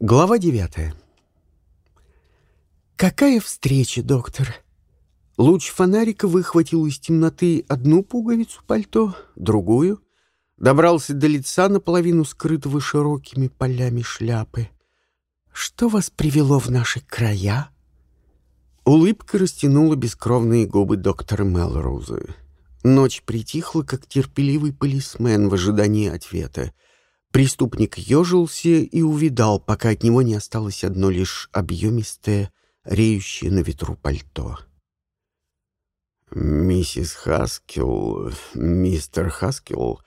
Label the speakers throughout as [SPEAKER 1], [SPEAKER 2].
[SPEAKER 1] Глава девятая. «Какая встреча, доктор?» Луч фонарика выхватил из темноты одну пуговицу пальто, другую. Добрался до лица, наполовину скрытого широкими полями шляпы. «Что вас привело в наши края?» Улыбка растянула бескровные губы доктора Мелроуза. Ночь притихла, как терпеливый полисмен в ожидании ответа — Преступник ежился и увидал, пока от него не осталось одно лишь объемистое, реющее на ветру пальто.
[SPEAKER 2] «Миссис Хаскил, мистер Хаскил,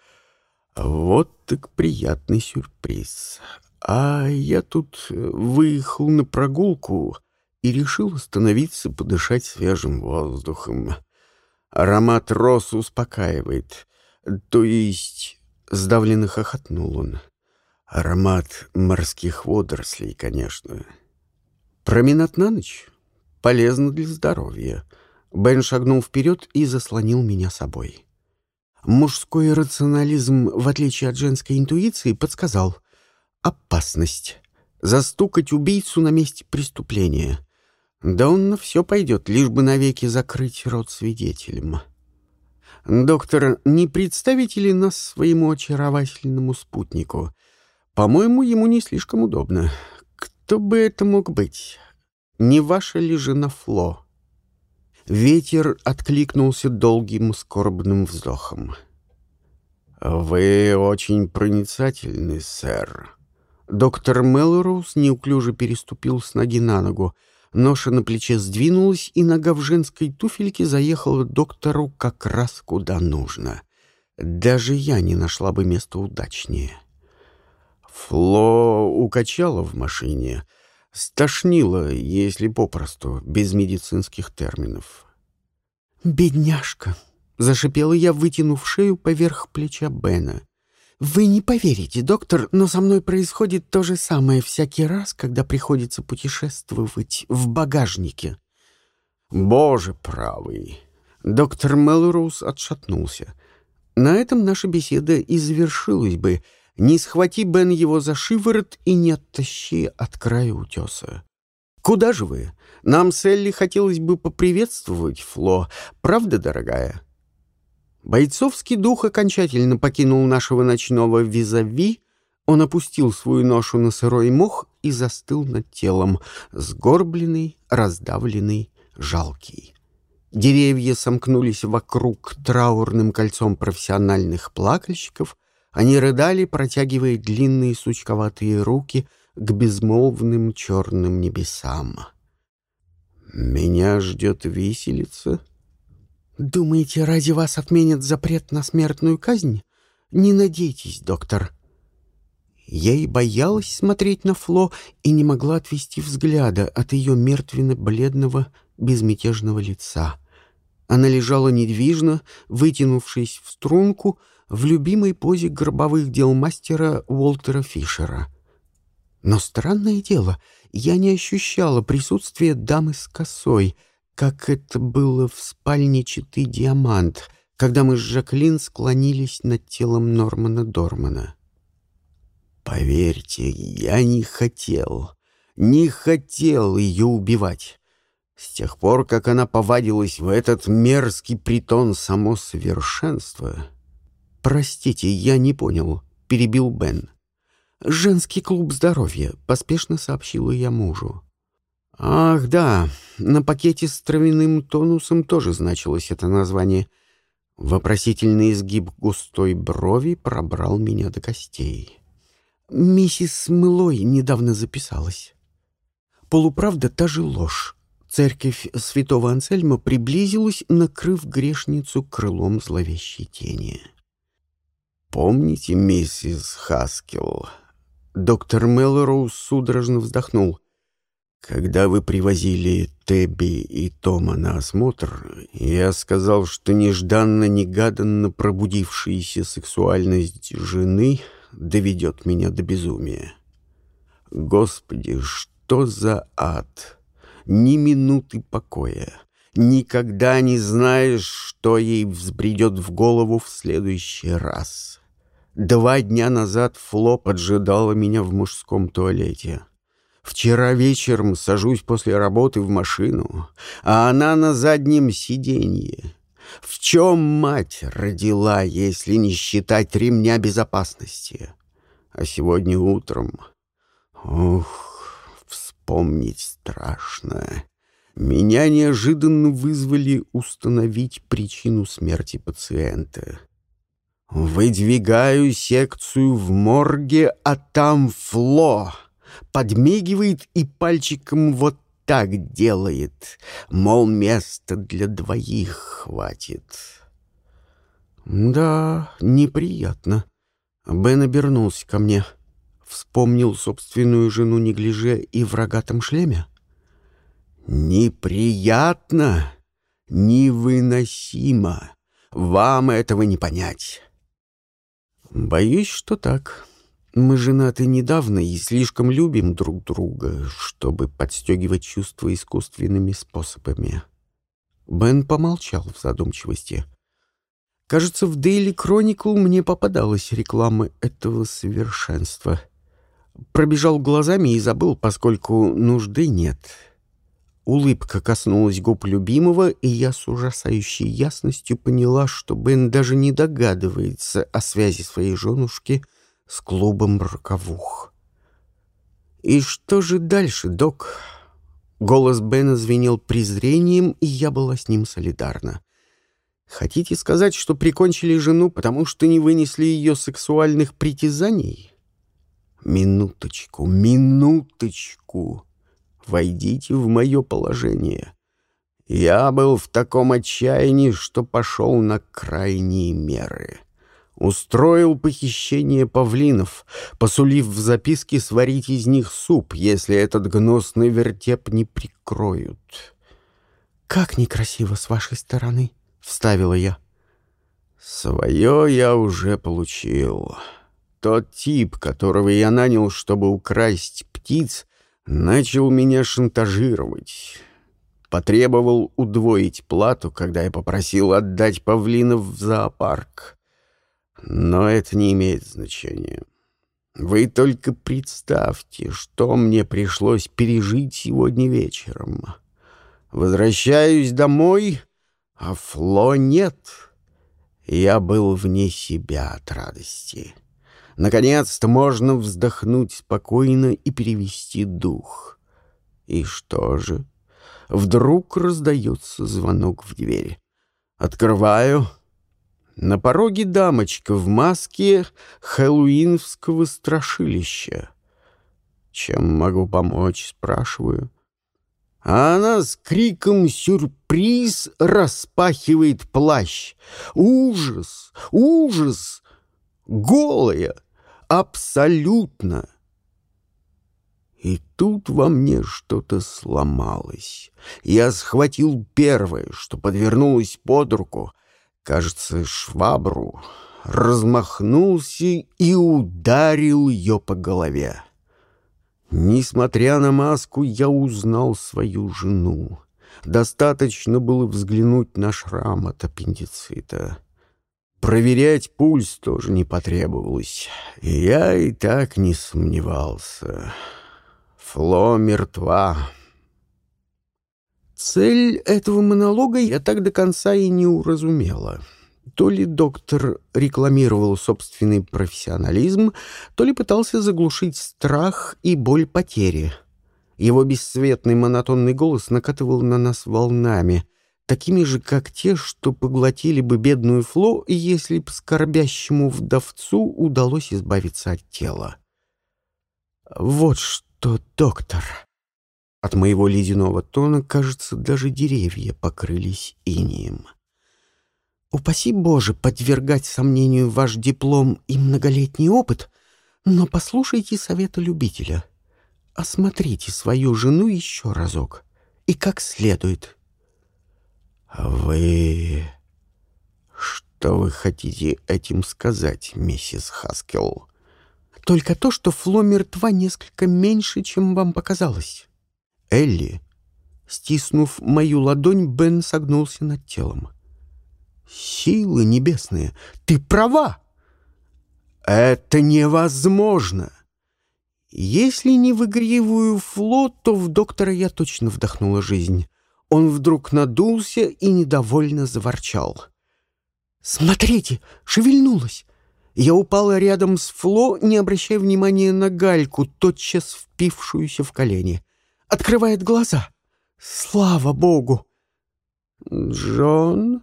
[SPEAKER 2] вот так приятный сюрприз. А я тут выехал на прогулку и решил остановиться подышать свежим воздухом. Аромат роз успокаивает, то есть Сдавленно хохотнул он. Аромат морских водорослей, конечно. Променад на ночь полезно для здоровья. Бен шагнул вперед и заслонил меня собой. Мужской рационализм, в отличие от женской интуиции, подсказал «опасность». Застукать убийцу на месте преступления. Да он на все пойдет, лишь бы навеки закрыть рот свидетелем. «Доктор, не представите ли нас своему очаровательному спутнику? По-моему, ему не слишком удобно. Кто бы это мог быть? Не ваша ли жена Фло?» Ветер откликнулся долгим скорбным вздохом. «Вы очень проницательны, сэр». Доктор Мелроуз неуклюже переступил с ноги на ногу, Ноша на плече сдвинулась, и нога в женской туфельке заехала доктору как раз куда нужно. Даже я не нашла бы места удачнее. Фло укачала в машине, стошнила, если попросту, без медицинских терминов.
[SPEAKER 1] «Бедняжка!» — зашипела я, вытянув шею поверх плеча Бена. Вы не поверите, доктор, но со мной происходит то же самое всякий раз, когда приходится путешествовать в багажнике.
[SPEAKER 2] Боже правый!
[SPEAKER 1] Доктор Мелроуз отшатнулся. На этом наша беседа и завершилась бы, не схвати Бен его за шиворот и не оттащи от края утеса. «Куда же вы? Нам с Элли хотелось бы поприветствовать Фло. Правда, дорогая?» Бойцовский дух окончательно покинул нашего ночного визави, он опустил свою ношу на сырой мох и застыл над телом, сгорбленный, раздавленный, жалкий. Деревья сомкнулись вокруг траурным кольцом профессиональных плакальщиков, они рыдали, протягивая длинные сучковатые руки к безмолвным черным небесам.
[SPEAKER 2] «Меня ждет виселица»,
[SPEAKER 1] «Думаете, ради вас отменят запрет на смертную казнь? Не надейтесь, доктор». Я и боялась смотреть на Фло и не могла отвести взгляда от ее мертвенно-бледного, безмятежного лица. Она лежала недвижно, вытянувшись в струнку, в любимой позе гробовых дел мастера Уолтера Фишера. Но странное дело, я не ощущала присутствия дамы с косой — как это было в спальне Читы Диамант, когда мы с Жаклин склонились над телом Нормана Дормана.
[SPEAKER 2] Поверьте, я не хотел, не хотел ее убивать. С тех пор, как она повадилась в этот мерзкий притон само совершенство.
[SPEAKER 1] «Простите, я не понял», — перебил Бен. «Женский клуб здоровья», — поспешно сообщила я мужу. Ах, да, на пакете с травяным тонусом тоже значилось это название. Вопросительный изгиб густой брови пробрал меня до костей. Миссис Мылой недавно записалась. Полуправда та же ложь. Церковь святого Ансельма приблизилась, накрыв грешницу крылом зловещей тени.
[SPEAKER 2] «Помните, миссис Хаскел?»
[SPEAKER 1] Доктор Мелроуз судорожно вздохнул.
[SPEAKER 2] Когда вы привозили Тебби и Тома на осмотр, я сказал, что нежданно-негаданно пробудившаяся сексуальность жены доведет меня до безумия. Господи, что за ад! Ни минуты покоя. Никогда не знаешь, что ей взбредет в голову в следующий раз. Два дня назад Фло поджидала меня в мужском туалете.
[SPEAKER 1] Вчера вечером сажусь после работы в машину, а она на заднем сиденье. В чем мать родила, если не считать ремня безопасности? А сегодня утром... Ух, вспомнить страшно. Меня неожиданно вызвали установить причину смерти пациента. Выдвигаю секцию в морге, а там Фло подмигивает и пальчиком вот так делает, мол, места для двоих хватит. Да, неприятно. Бен обернулся ко мне. Вспомнил собственную жену неглиже и в рогатом шлеме. Неприятно, невыносимо. Вам этого не понять. Боюсь, что так. Мы женаты недавно и слишком любим друг друга, чтобы подстегивать чувства искусственными способами. Бен помолчал в задумчивости. Кажется, в Daily Chronicle мне попадалась реклама этого совершенства. Пробежал глазами и забыл, поскольку нужды нет. Улыбка коснулась губ любимого, и я с ужасающей ясностью поняла, что Бен даже не догадывается о связи своей женушки — с клубом роковух. «И что же дальше, док?» Голос Бена звенел презрением, и я была с ним солидарна. «Хотите сказать, что прикончили жену, потому что не вынесли ее сексуальных притязаний?» «Минуточку, минуточку. Войдите в мое положение. Я был в таком отчаянии, что пошел на крайние меры» устроил похищение павлинов, посулив в записке сварить из них суп, если этот гнусный вертеп не прикроют. «Как некрасиво с вашей стороны», — вставила я. «Свое я уже получил. Тот тип, которого я нанял, чтобы украсть птиц, начал меня шантажировать». Потребовал удвоить плату, когда я попросил отдать павлинов в зоопарк. Но это не имеет значения. Вы только представьте, что мне пришлось пережить сегодня вечером. Возвращаюсь домой, а Фло нет. Я был вне себя от радости. Наконец-то можно вздохнуть спокойно и перевести дух. И что же? Вдруг раздается звонок в дверь. Открываю — на пороге дамочка в маске хэллоуинского страшилища. «Чем могу помочь?» — спрашиваю. А она с криком «Сюрприз!» распахивает плащ. «Ужас! Ужас! Голая! Абсолютно!» И тут во мне что-то сломалось. Я схватил первое, что подвернулось под руку, кажется, швабру, размахнулся и ударил ее по голове. Несмотря на маску, я узнал свою жену. Достаточно было взглянуть на шрам от аппендицита. Проверять пульс тоже не потребовалось. Я и так не сомневался. Фло мертва. Цель этого монолога я так до конца и не уразумела. То ли доктор рекламировал собственный профессионализм, то ли пытался заглушить страх и боль потери. Его бесцветный монотонный голос накатывал на нас волнами, такими же, как те, что поглотили бы бедную Фло, если б скорбящему вдовцу удалось избавиться от тела. «Вот что, доктор!» От моего ледяного тона, кажется, даже деревья покрылись инием. Упаси Боже подвергать сомнению ваш диплом и многолетний опыт, но послушайте совета любителя. Осмотрите свою жену еще разок и как следует. Вы... Что вы хотите этим сказать, миссис Хаскел? Только то, что Фло мертва несколько меньше, чем вам показалось. Элли. Стиснув мою ладонь, Бен согнулся над телом. «Силы небесные, ты права! Это невозможно! Если не в игривую флот, то в доктора я точно вдохнула жизнь. Он вдруг надулся и недовольно заворчал. «Смотрите, шевельнулась!» Я упала рядом с Фло, не обращая внимания на гальку, тотчас впившуюся в колени. Открывает глаза. Слава богу!
[SPEAKER 2] «Джон,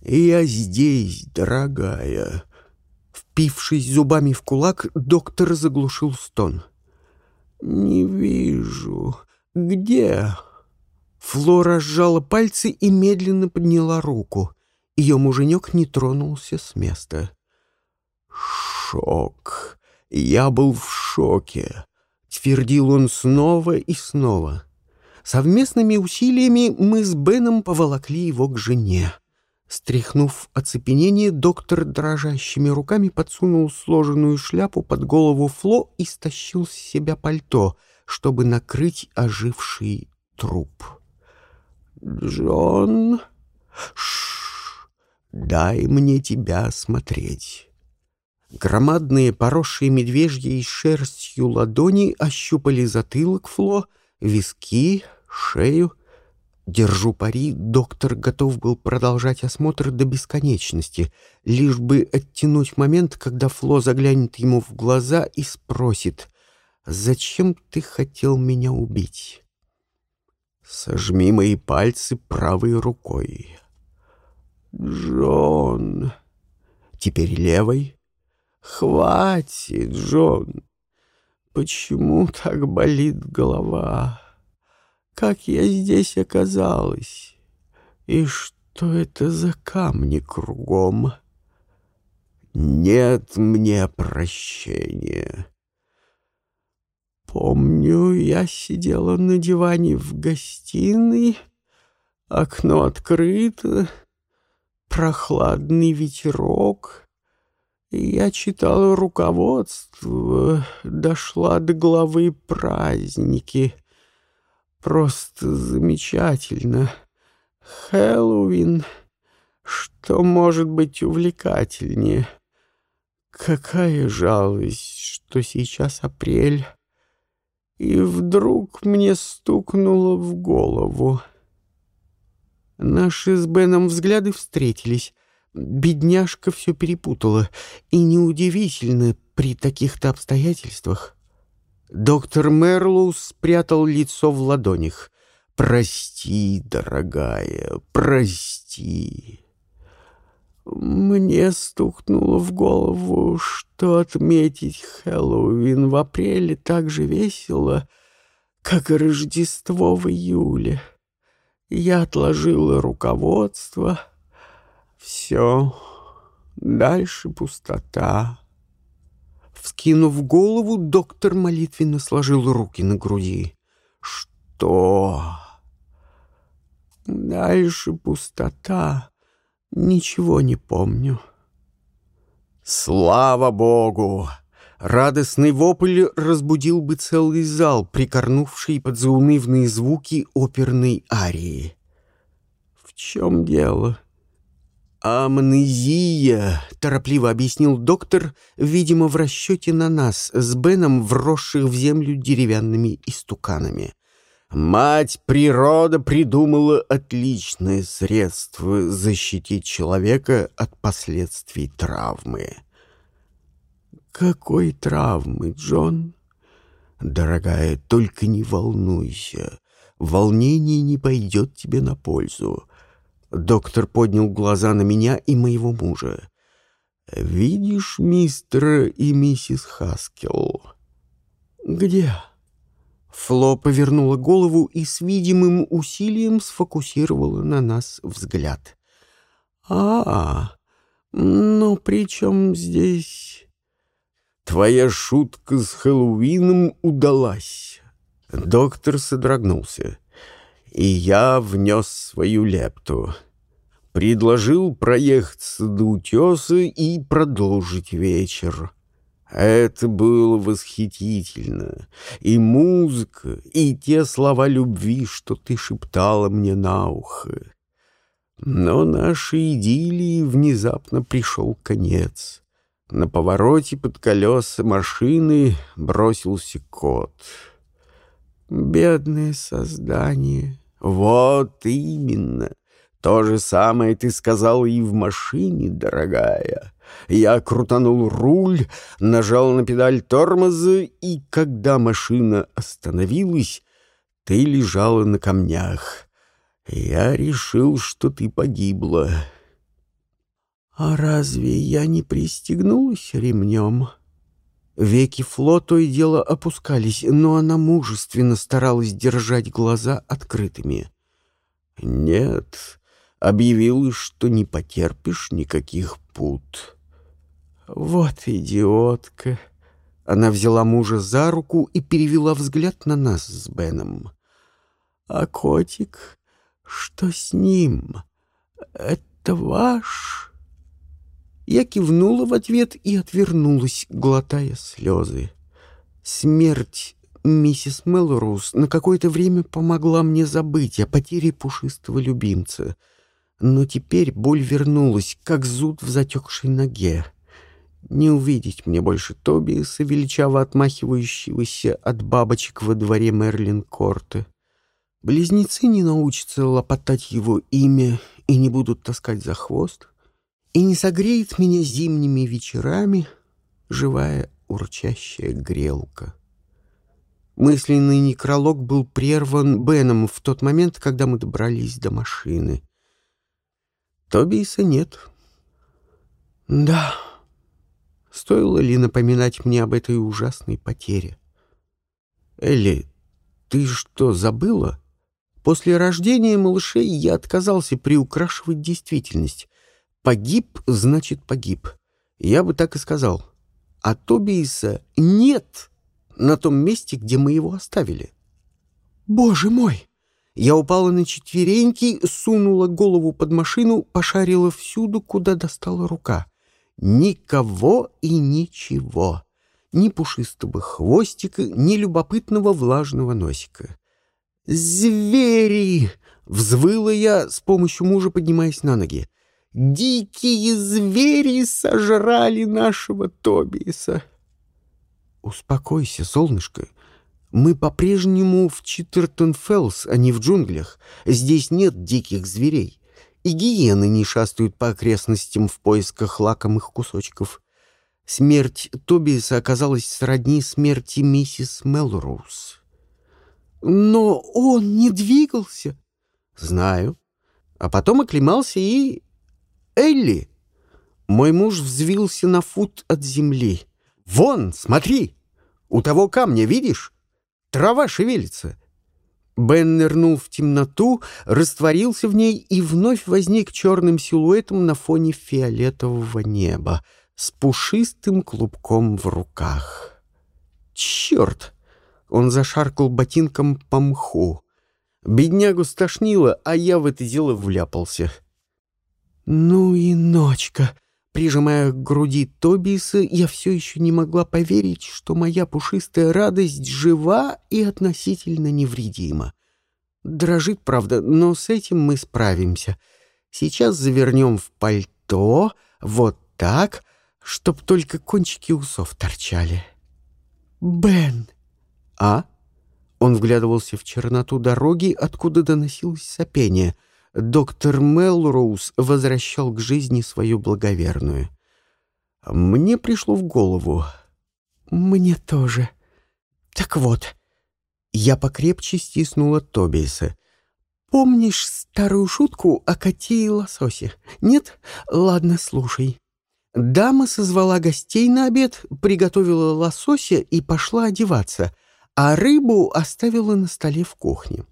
[SPEAKER 2] я здесь, дорогая!»
[SPEAKER 1] Впившись зубами в кулак, доктор заглушил стон.
[SPEAKER 2] «Не вижу. Где?»
[SPEAKER 1] Флора сжала пальцы и медленно подняла руку. Ее муженек не тронулся с места.
[SPEAKER 2] «Шок! Я был в шоке!»
[SPEAKER 1] — твердил он снова и снова. Совместными усилиями мы с Беном поволокли его к жене. Стряхнув оцепенение, доктор дрожащими руками подсунул сложенную шляпу под голову Фло и стащил с себя пальто, чтобы накрыть оживший труп.
[SPEAKER 2] «Джон, ш, дай мне тебя осмотреть».
[SPEAKER 1] Громадные, поросшие медвежьей шерстью ладони ощупали затылок Фло, виски, шею. Держу пари, доктор готов был продолжать осмотр до бесконечности, лишь бы оттянуть момент, когда Фло заглянет ему в глаза и спросит, «Зачем ты хотел меня убить?»
[SPEAKER 2] «Сожми мои пальцы правой рукой». «Джон...»
[SPEAKER 1] «Теперь левой?»
[SPEAKER 2] «Хватит, Джон! Почему так болит голова? Как я здесь оказалась? И что это за камни кругом? Нет мне прощения!» Помню, я сидела на диване в гостиной, окно открыто, прохладный ветерок, я читала руководство, дошла до главы праздники. Просто замечательно. Хэллоуин. Что может быть увлекательнее? Какая жалость, что сейчас апрель. И вдруг мне стукнуло в голову.
[SPEAKER 1] Наши с Беном взгляды встретились. Бедняжка все перепутала, и неудивительно при таких-то обстоятельствах. Доктор Мерлоу спрятал лицо в ладонях. «Прости, дорогая, прости».
[SPEAKER 2] Мне стукнуло в голову, что отметить Хэллоуин в апреле так же весело, как и Рождество в июле. Я отложила руководство — все, дальше пустота.
[SPEAKER 1] Вскинув голову, доктор молитвенно сложил руки на груди.
[SPEAKER 2] Что? Дальше пустота. Ничего не помню.
[SPEAKER 1] Слава Богу! Радостный вопль разбудил бы целый зал, прикорнувший под заунывные звуки оперной арии.
[SPEAKER 2] В чем дело?
[SPEAKER 1] — «Амнезия», — торопливо объяснил доктор, видимо, в расчете на нас, с Беном, вросших в землю деревянными истуканами. «Мать природа придумала отличное средство защитить человека от последствий травмы».
[SPEAKER 2] «Какой травмы, Джон?»
[SPEAKER 1] «Дорогая, только не волнуйся. Волнение не пойдет тебе на пользу». Доктор поднял глаза на меня и моего мужа. «Видишь мистера и миссис Хаскел?»
[SPEAKER 2] «Где?»
[SPEAKER 1] Фло повернула голову и с видимым усилием сфокусировала на нас взгляд.
[SPEAKER 2] «А, но при чем здесь...»
[SPEAKER 1] «Твоя шутка с Хэллоуином удалась». Доктор содрогнулся и я внес свою лепту. Предложил проехаться до утеса и продолжить вечер. Это было восхитительно. И музыка, и те слова любви, что ты шептала мне на ухо. Но нашей идиллии внезапно пришел конец.
[SPEAKER 2] На повороте под колеса машины бросился кот.
[SPEAKER 1] Бедное создание.
[SPEAKER 2] Вот именно. То же самое ты сказал и в машине, дорогая. Я крутанул руль, нажал на педаль тормоза, и когда машина остановилась, ты лежала на камнях. Я решил, что ты погибла.
[SPEAKER 1] А разве я не пристегнулась ремнем? Веки Фло то и дело опускались, но она мужественно старалась держать глаза открытыми.
[SPEAKER 2] Нет, объявила, что не потерпишь никаких пут.
[SPEAKER 1] Вот идиотка. Она взяла мужа за руку и перевела взгляд на нас с Беном. А котик, что с ним? Это ваш? Я кивнула в ответ и отвернулась, глотая слезы. Смерть миссис Мелроуз на какое-то время помогла мне забыть о потере пушистого любимца. Но теперь боль вернулась, как зуд в затекшей ноге. Не увидеть мне больше Тобиаса, величаво отмахивающегося от бабочек во дворе Мерлин-Корты. Близнецы не научатся лопотать его имя и не будут таскать за хвост, и не согреет меня зимними вечерами живая урчащая грелка. Мысленный некролог был прерван Беном в тот момент, когда мы добрались до машины. Тобиса нет. Да, стоило ли напоминать мне об этой ужасной потере? Элли, ты что, забыла? После рождения малышей я отказался приукрашивать действительность. Погиб, значит, погиб. Я бы так и сказал. А Тобиса нет на том месте, где мы его оставили. Боже мой! Я упала на четвереньки, сунула голову под машину, пошарила всюду, куда достала рука. Никого и ничего. Ни пушистого хвостика, ни любопытного влажного носика. «Звери!» — взвыла я, с помощью мужа поднимаясь на ноги. «Дикие звери сожрали нашего Тобиса!» «Успокойся, солнышко. Мы по-прежнему в Читтертон-Феллс, а не в джунглях. Здесь нет диких зверей. И гиены не шастают по окрестностям в поисках лакомых кусочков. Смерть Тобиса оказалась сродни смерти миссис Мелроуз. Но он не двигался. Знаю. А потом оклемался и... Элли! Мой муж взвился на фут от земли. Вон, смотри! У того камня, видишь? Трава шевелится. Бен нырнул в темноту, растворился в ней и вновь возник черным силуэтом на фоне фиолетового неба с пушистым клубком в руках. «Черт!» Он зашаркал ботинком по мху. Беднягу стошнило, а я в это дело вляпался. «Ну и ночка!» Прижимая к груди Тобиса, я все еще не могла поверить, что моя пушистая радость жива и относительно невредима. Дрожит, правда, но с этим мы справимся. Сейчас завернем в пальто, вот так, чтоб только кончики усов торчали. «Бен!» «А?» Он вглядывался в черноту дороги, откуда доносилось сопение — доктор Мелроуз возвращал к жизни свою благоверную. Мне пришло в голову. Мне тоже. Так вот, я покрепче стиснула Тобиса. Помнишь старую шутку о коте и лососе? Нет? Ладно, слушай. Дама созвала гостей на обед, приготовила лосося и пошла одеваться, а рыбу оставила на столе в кухне.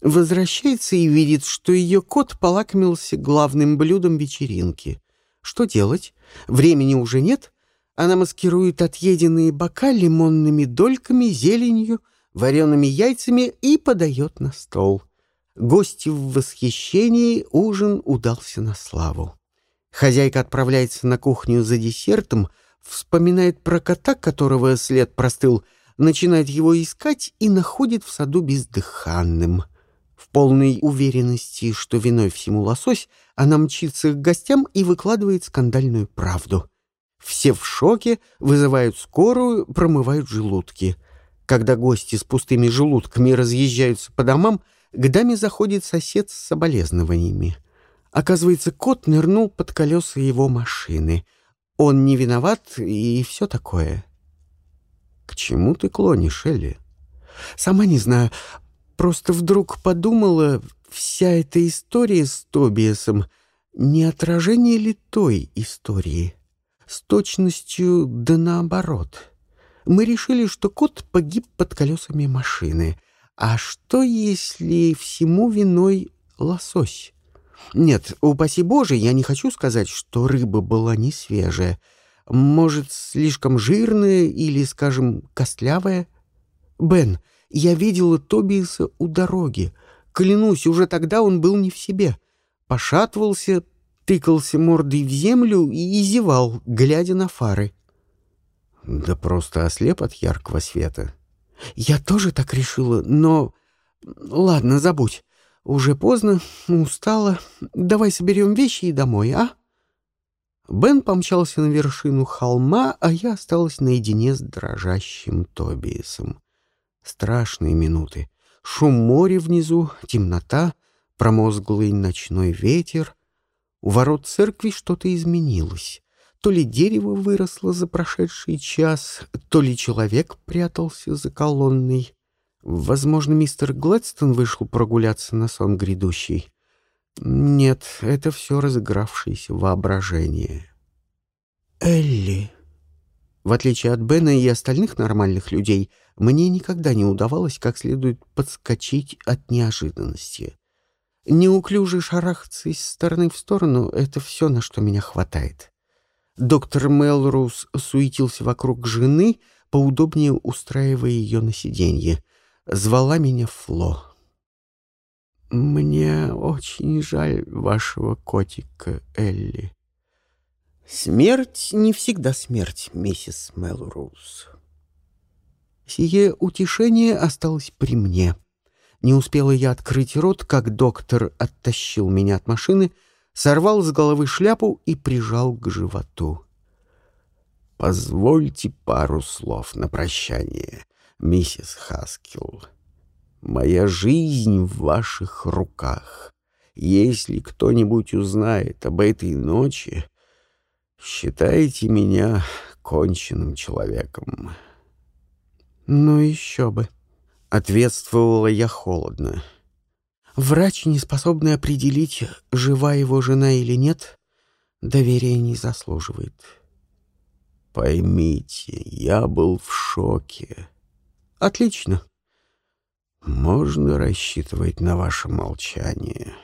[SPEAKER 1] Возвращается и видит, что ее кот полакомился главным блюдом вечеринки. Что делать? Времени уже нет. Она маскирует отъеденные бока лимонными дольками, зеленью, вареными яйцами и подает на стол. Гости в восхищении, ужин удался на славу. Хозяйка отправляется на кухню за десертом, вспоминает про кота, которого след простыл, начинает его искать и находит в саду бездыханным — в полной уверенности, что виной всему лосось, она мчится к гостям и выкладывает скандальную правду. Все в шоке, вызывают скорую, промывают желудки. Когда гости с пустыми желудками разъезжаются по домам, к даме заходит сосед с соболезнованиями. Оказывается, кот нырнул под колеса его машины. Он не виноват и все такое.
[SPEAKER 2] К чему ты клонишь, Элли?
[SPEAKER 1] Сама не знаю. Просто вдруг подумала, вся эта история с Тобиасом не отражение ли той истории? С точностью да наоборот. Мы решили, что кот погиб под колесами машины. А что, если всему виной лосось? Нет, упаси Боже, я не хочу сказать, что рыба была не свежая. Может, слишком жирная или, скажем, костлявая? Бен, я видела Тобиаса у дороги. Клянусь, уже тогда он был не в себе. Пошатывался, тыкался мордой в землю и зевал, глядя на фары.
[SPEAKER 2] Да просто ослеп от яркого света.
[SPEAKER 1] Я тоже так решила, но... Ладно, забудь. Уже поздно, устала. Давай соберем вещи и домой, а? Бен помчался на вершину холма, а я осталась наедине с дрожащим Тобиасом. Страшные минуты. Шум моря внизу, темнота, промозглый ночной ветер. У ворот церкви что-то изменилось. То ли дерево выросло за прошедший час, то ли человек прятался за колонной. Возможно, мистер Глэдстон вышел прогуляться на сон грядущий. Нет, это все разыгравшееся воображение. Элли. В отличие от Бена и остальных нормальных людей, мне никогда не удавалось как следует подскочить от неожиданности. Неуклюже шарахаться из стороны в сторону — это все, на что меня хватает. Доктор Мелроуз суетился вокруг жены, поудобнее устраивая ее на сиденье — звала меня Фло. «Мне очень жаль вашего котика, Элли». «Смерть не всегда смерть, миссис Мелроуз». Сие утешение осталось при мне. Не успела я открыть рот, как доктор оттащил меня от машины, сорвал с головы шляпу и прижал к животу.
[SPEAKER 2] «Позвольте пару слов на прощание, миссис Хаскилл. Моя жизнь в ваших руках. Если кто-нибудь узнает об этой ночи, считайте меня конченным человеком.
[SPEAKER 1] Ну еще бы. Ответствовала я холодно. Врач, не способный определить, жива его жена или нет, доверия не заслуживает.
[SPEAKER 2] Поймите, я был в шоке.
[SPEAKER 1] Отлично.
[SPEAKER 2] Можно рассчитывать на ваше молчание.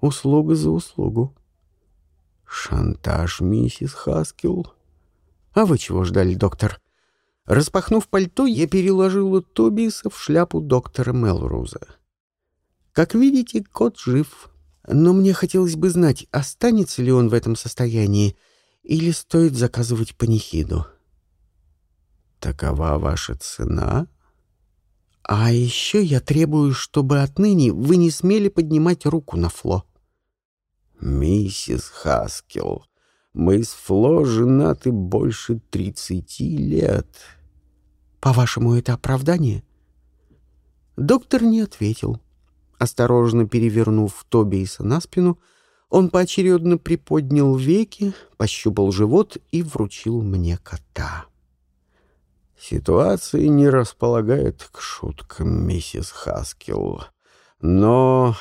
[SPEAKER 1] Услуга за услугу.
[SPEAKER 2] Шантаж, миссис Хаскил.
[SPEAKER 1] А вы чего ждали, доктор? Распахнув пальто, я переложила Тобиса в шляпу доктора Мелруза. Как видите, кот жив. Но мне хотелось бы знать, останется ли он в этом состоянии, или стоит заказывать панихиду.
[SPEAKER 2] Такова ваша цена?
[SPEAKER 1] А еще я требую, чтобы отныне вы не смели поднимать руку на Фло.
[SPEAKER 2] Миссис Хаскел, мы с Фло женаты больше тридцати лет.
[SPEAKER 1] По-вашему, это оправдание? Доктор не ответил. Осторожно перевернув Тобиса на спину, он поочередно приподнял веки, пощупал живот и вручил мне кота.
[SPEAKER 2] Ситуация не располагает к шуткам, миссис Хаскил. Но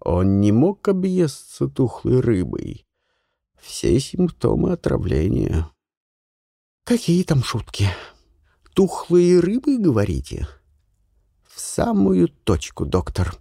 [SPEAKER 2] он не мог объесться тухлой рыбой. Все симптомы отравления.
[SPEAKER 1] Какие там шутки? Тухлые рыбы, говорите? В самую точку, доктор.